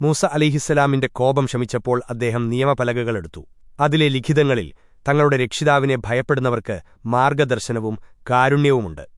മൂസ അലിഹിസ്സലാമിന്റെ കോപം ശമിച്ചപ്പോൾ അദ്ദേഹം നിയമപലകകളെടുത്തു. അതിലെ ലിഖിതങ്ങളിൽ തങ്ങളുടെ രക്ഷിതാവിനെ ഭയപ്പെടുന്നവർക്ക് മാർഗദർശനവും കാരുണ്യവുമുണ്ട്.